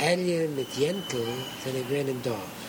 Elliot mit Jentel, seine Grand Dorf.